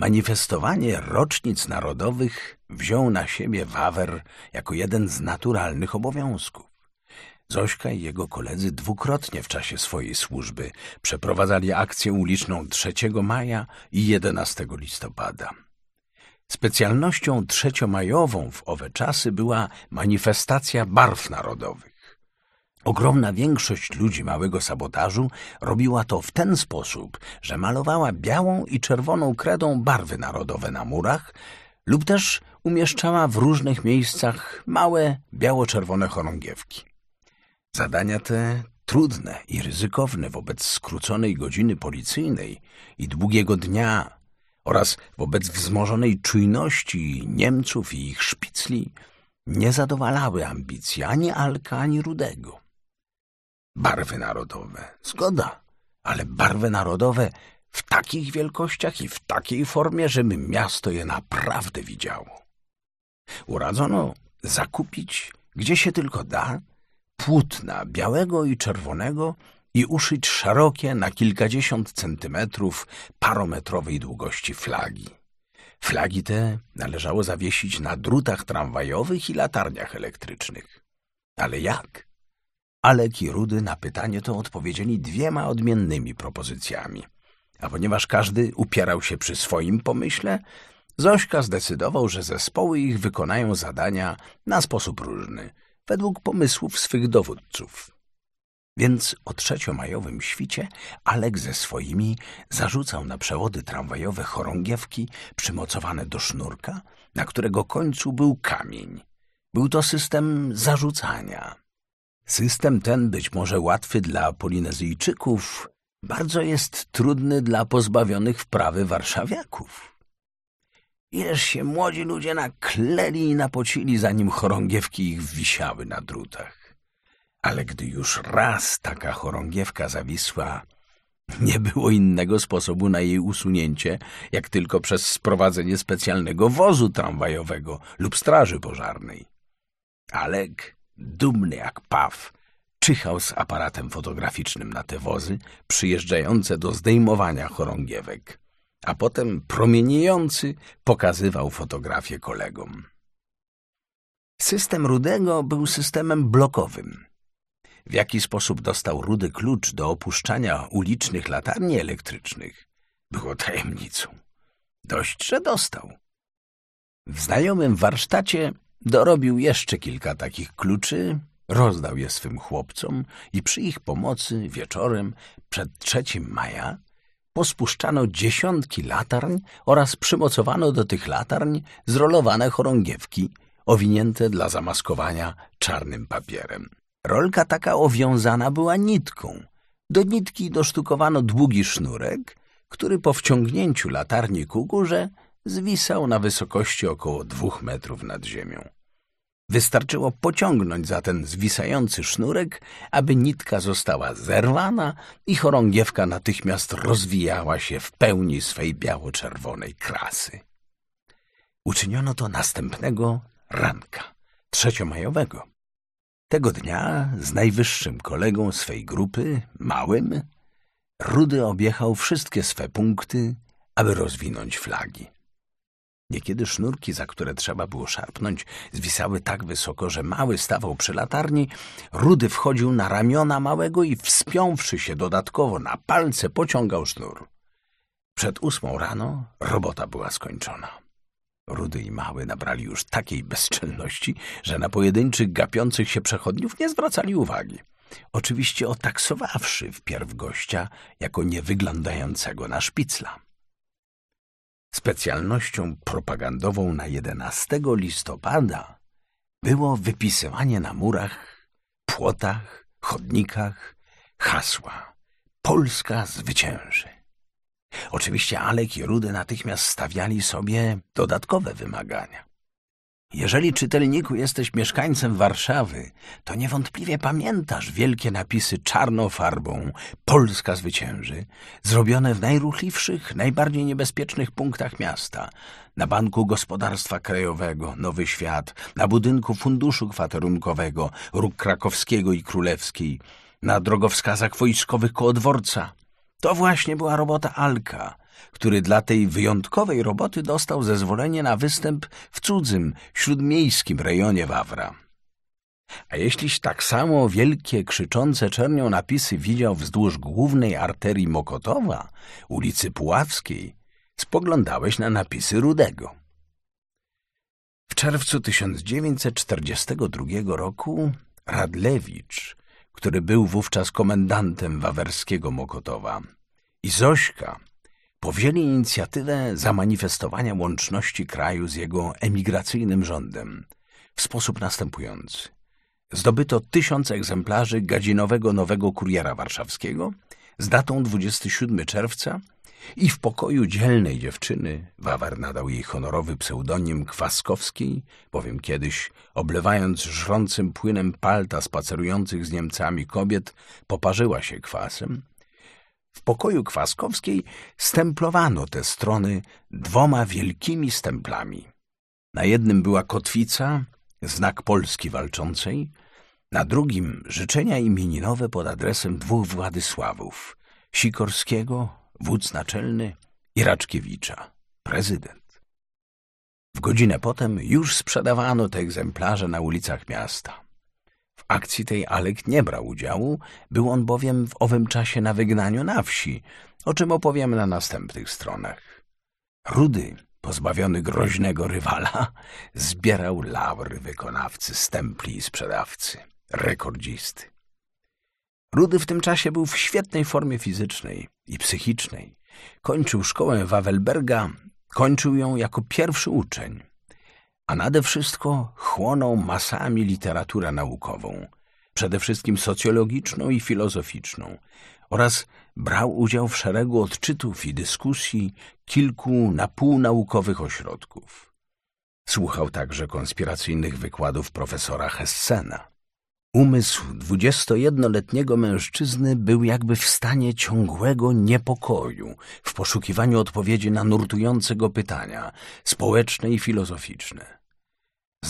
manifestowanie rocznic narodowych wziął na siebie Wawer jako jeden z naturalnych obowiązków. Zośka i jego koledzy dwukrotnie w czasie swojej służby przeprowadzali akcję uliczną 3 maja i 11 listopada. Specjalnością trzeciomajową w owe czasy była manifestacja barw narodowych. Ogromna większość ludzi małego sabotażu robiła to w ten sposób, że malowała białą i czerwoną kredą barwy narodowe na murach lub też umieszczała w różnych miejscach małe biało-czerwone chorągiewki. Zadania te, trudne i ryzykowne wobec skróconej godziny policyjnej i długiego dnia oraz wobec wzmożonej czujności Niemców i ich szpicli, nie zadowalały ambicji ani Alka, ani Rudego. Barwy narodowe, zgoda, ale barwy narodowe w takich wielkościach i w takiej formie, żeby miasto je naprawdę widziało. Uradzono zakupić, gdzie się tylko da, płótna białego i czerwonego i uszyć szerokie na kilkadziesiąt centymetrów parometrowej długości flagi. Flagi te należało zawiesić na drutach tramwajowych i latarniach elektrycznych. Ale jak? Alek i Rudy na pytanie to odpowiedzieli dwiema odmiennymi propozycjami. A ponieważ każdy upierał się przy swoim pomyśle, Zośka zdecydował, że zespoły ich wykonają zadania na sposób różny, według pomysłów swych dowódców. Więc o trzeciomajowym świcie Alek ze swoimi zarzucał na przewody tramwajowe chorągiewki przymocowane do sznurka, na którego końcu był kamień. Był to system zarzucania. System ten być może łatwy dla Polinezyjczyków, bardzo jest trudny dla pozbawionych wprawy warszawiaków. Ileż się młodzi ludzie nakleli i napocili, zanim chorągiewki ich wisiały na drutach. Ale gdy już raz taka chorągiewka zawisła, nie było innego sposobu na jej usunięcie, jak tylko przez sprowadzenie specjalnego wozu tramwajowego lub straży pożarnej. Alek, dumny jak paw, czyhał z aparatem fotograficznym na te wozy przyjeżdżające do zdejmowania chorągiewek, a potem promieniejący pokazywał fotografię kolegom. System Rudego był systemem blokowym. W jaki sposób dostał Rudy klucz do opuszczania ulicznych latarni elektrycznych, było tajemnicą. Dość, że dostał. W znajomym warsztacie dorobił jeszcze kilka takich kluczy, rozdał je swym chłopcom i przy ich pomocy wieczorem przed trzecim maja pospuszczano dziesiątki latarń oraz przymocowano do tych latarń zrolowane chorągiewki owinięte dla zamaskowania czarnym papierem. Rolka taka owiązana była nitką. Do nitki dosztukowano długi sznurek, który po wciągnięciu latarni ku górze zwisał na wysokości około dwóch metrów nad ziemią. Wystarczyło pociągnąć za ten zwisający sznurek, aby nitka została zerwana i chorągiewka natychmiast rozwijała się w pełni swej biało-czerwonej krasy. Uczyniono to następnego ranka, trzeciomajowego. Tego dnia z najwyższym kolegą swej grupy, małym, Rudy objechał wszystkie swe punkty, aby rozwinąć flagi. Niekiedy sznurki, za które trzeba było szarpnąć, zwisały tak wysoko, że mały stawał przy latarni. Rudy wchodził na ramiona małego i wspiąwszy się dodatkowo na palce, pociągał sznur. Przed ósmą rano robota była skończona. Rudy i Mały nabrali już takiej bezczelności, że na pojedynczych gapiących się przechodniów nie zwracali uwagi. Oczywiście otaksowawszy wpierw gościa jako niewyglądającego na szpicla. Specjalnością propagandową na 11 listopada było wypisywanie na murach, płotach, chodnikach hasła Polska zwycięży. Oczywiście Alek i Rudy natychmiast stawiali sobie dodatkowe wymagania. Jeżeli czytelniku jesteś mieszkańcem Warszawy, to niewątpliwie pamiętasz wielkie napisy czarną farbą Polska zwycięży, zrobione w najruchliwszych, najbardziej niebezpiecznych punktach miasta. Na Banku Gospodarstwa Krajowego Nowy Świat, na budynku Funduszu Kwaterunkowego Róg Krakowskiego i Królewskiej, na drogowskazach wojskowych koło dworca. To właśnie była robota Alka. Który dla tej wyjątkowej roboty dostał zezwolenie na występ w cudzym, śródmiejskim rejonie Wawra. A jeśliś tak samo wielkie, krzyczące czernią napisy widział wzdłuż głównej arterii Mokotowa, ulicy Puławskiej, spoglądałeś na napisy Rudego. W czerwcu 1942 roku Radlewicz, który był wówczas komendantem wawerskiego Mokotowa, i Zośka powzięli inicjatywę zamanifestowania łączności kraju z jego emigracyjnym rządem w sposób następujący. Zdobyto tysiąc egzemplarzy gadzinowego Nowego Kuriera Warszawskiego z datą 27 czerwca i w pokoju dzielnej dziewczyny Wawar nadał jej honorowy pseudonim Kwaskowskiej, bowiem kiedyś, oblewając żrącym płynem palta spacerujących z Niemcami kobiet, poparzyła się kwasem. W pokoju Kwaskowskiej stemplowano te strony dwoma wielkimi stemplami. Na jednym była kotwica, znak Polski walczącej, na drugim życzenia imieninowe pod adresem dwóch Władysławów, Sikorskiego wódz naczelny i Raczkiewicza, prezydent. W godzinę potem już sprzedawano te egzemplarze na ulicach miasta. W akcji tej Alek nie brał udziału, był on bowiem w owym czasie na wygnaniu na wsi, o czym opowiem na następnych stronach. Rudy, pozbawiony groźnego rywala, zbierał laury wykonawcy, stempli i sprzedawcy, rekordzisty. Rudy w tym czasie był w świetnej formie fizycznej i psychicznej. Kończył szkołę Wawelberga, kończył ją jako pierwszy uczeń, a nade wszystko chłonął masami literaturę naukową, przede wszystkim socjologiczną i filozoficzną, oraz brał udział w szeregu odczytów i dyskusji kilku na pół naukowych ośrodków. Słuchał także konspiracyjnych wykładów profesora Hessena. Umysł dwudziestojednoletniego mężczyzny był jakby w stanie ciągłego niepokoju w poszukiwaniu odpowiedzi na nurtujące go pytania społeczne i filozoficzne.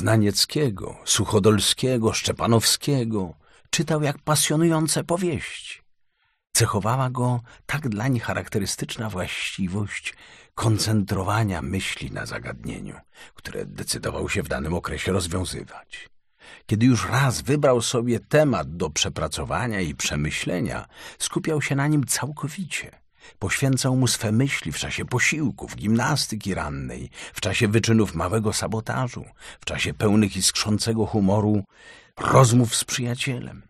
Znanieckiego, Suchodolskiego, Szczepanowskiego czytał jak pasjonujące powieści. Cechowała go tak dlań charakterystyczna właściwość koncentrowania myśli na zagadnieniu, które decydował się w danym okresie rozwiązywać. Kiedy już raz wybrał sobie temat do przepracowania i przemyślenia, skupiał się na nim całkowicie. Poświęcał mu swe myśli w czasie posiłków, gimnastyki rannej, w czasie wyczynów małego sabotażu, w czasie pełnych iskrzącego humoru rozmów z przyjacielem.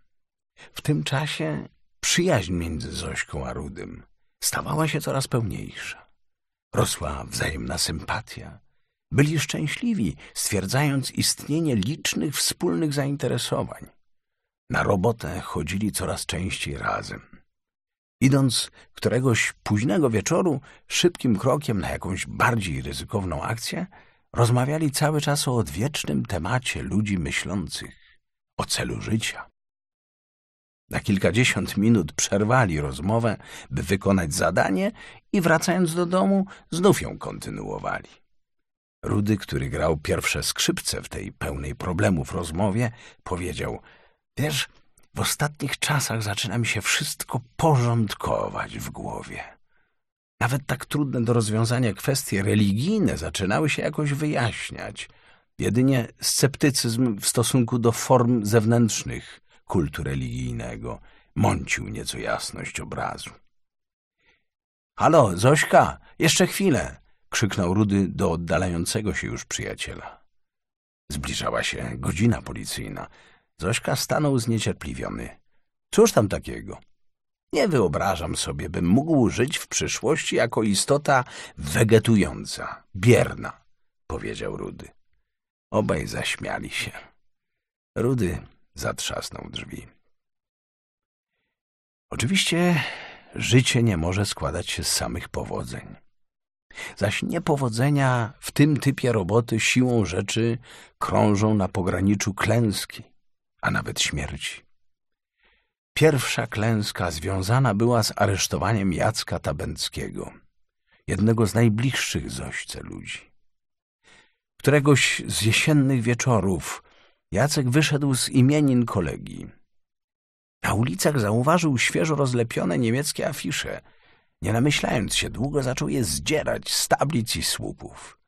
W tym czasie przyjaźń między Zośką a Rudym stawała się coraz pełniejsza. Rosła wzajemna sympatia, byli szczęśliwi, stwierdzając istnienie licznych wspólnych zainteresowań. Na robotę chodzili coraz częściej razem. Idąc któregoś późnego wieczoru, szybkim krokiem na jakąś bardziej ryzykowną akcję, rozmawiali cały czas o odwiecznym temacie ludzi myślących, o celu życia. Na kilkadziesiąt minut przerwali rozmowę, by wykonać zadanie i wracając do domu znów ją kontynuowali. Rudy, który grał pierwsze skrzypce w tej pełnej problemów rozmowie, powiedział — Wiesz, w ostatnich czasach zaczyna mi się wszystko porządkować w głowie. Nawet tak trudne do rozwiązania kwestie religijne zaczynały się jakoś wyjaśniać. Jedynie sceptycyzm w stosunku do form zewnętrznych kultu religijnego mącił nieco jasność obrazu. — Halo, Zośka, jeszcze chwilę! krzyknął Rudy do oddalającego się już przyjaciela. Zbliżała się godzina policyjna. Zośka stanął zniecierpliwiony. Cóż tam takiego? Nie wyobrażam sobie, bym mógł żyć w przyszłości jako istota wegetująca, bierna, powiedział Rudy. Obaj zaśmiali się. Rudy zatrzasnął drzwi. Oczywiście życie nie może składać się z samych powodzeń. Zaś niepowodzenia w tym typie roboty siłą rzeczy krążą na pograniczu klęski, a nawet śmierci. Pierwsza klęska związana była z aresztowaniem Jacka Tabęckiego, jednego z najbliższych Zośce ludzi. Któregoś z jesiennych wieczorów Jacek wyszedł z imienin kolegi. Na ulicach zauważył świeżo rozlepione niemieckie afisze – Nie namyślając się długo, zaczął je zdzierać z tablic i słupów.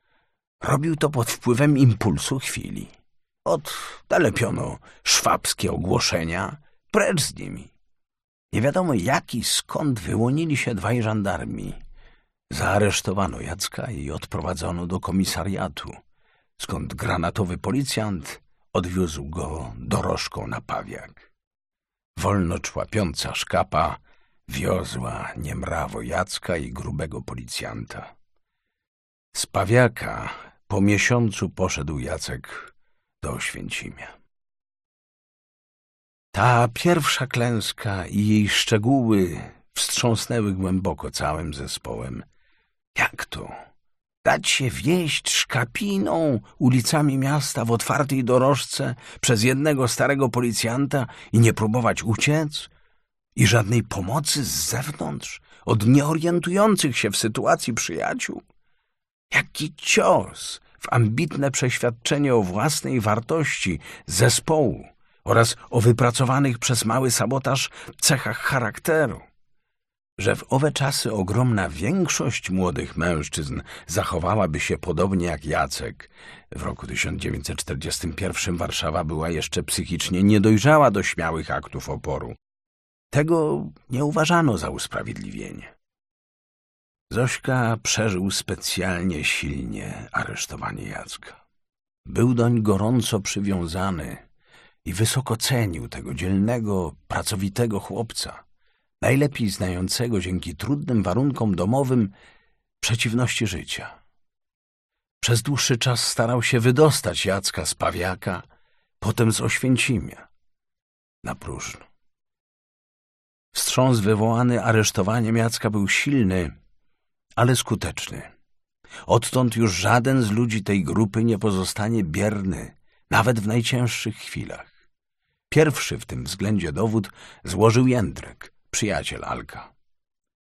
Robił to pod wpływem impulsu chwili. Od telepiono szwabskie ogłoszenia, precz z nimi. Nie wiadomo jak i skąd wyłonili się dwaj żandarmi. Zaaresztowano Jacka i odprowadzono do komisariatu, skąd granatowy policjant odwiózł go dorożką na pawiak. Wolno człapiąca szkapa wiozła niemrawo Jacka i grubego policjanta. Z pawiaka po miesiącu poszedł Jacek do Oświęcimia. Ta pierwsza klęska i jej szczegóły wstrząsnęły głęboko całym zespołem. Jak to? Dać się wieść szkapiną ulicami miasta w otwartej dorożce przez jednego starego policjanta i nie próbować uciec? I żadnej pomocy z zewnątrz, od nieorientujących się w sytuacji przyjaciół? Jaki cios w ambitne przeświadczenie o własnej wartości zespołu oraz o wypracowanych przez mały sabotaż cechach charakteru. Że w owe czasy ogromna większość młodych mężczyzn zachowałaby się podobnie jak Jacek. W roku 1941 Warszawa była jeszcze psychicznie niedojrzała do śmiałych aktów oporu. Tego nie uważano za usprawiedliwienie. Zośka przeżył specjalnie silnie aresztowanie Jacka. Był doń gorąco przywiązany i wysoko cenił tego dzielnego, pracowitego chłopca, najlepiej znającego dzięki trudnym warunkom domowym przeciwności życia. Przez dłuższy czas starał się wydostać Jacka z Pawiaka, potem z Oświęcimia. Na próżno. Wstrząs wywołany aresztowaniem Jacka był silny, ale skuteczny. Odtąd już żaden z ludzi tej grupy nie pozostanie bierny, nawet w najcięższych chwilach. Pierwszy w tym względzie dowód złożył Jędrek, przyjaciel Alka.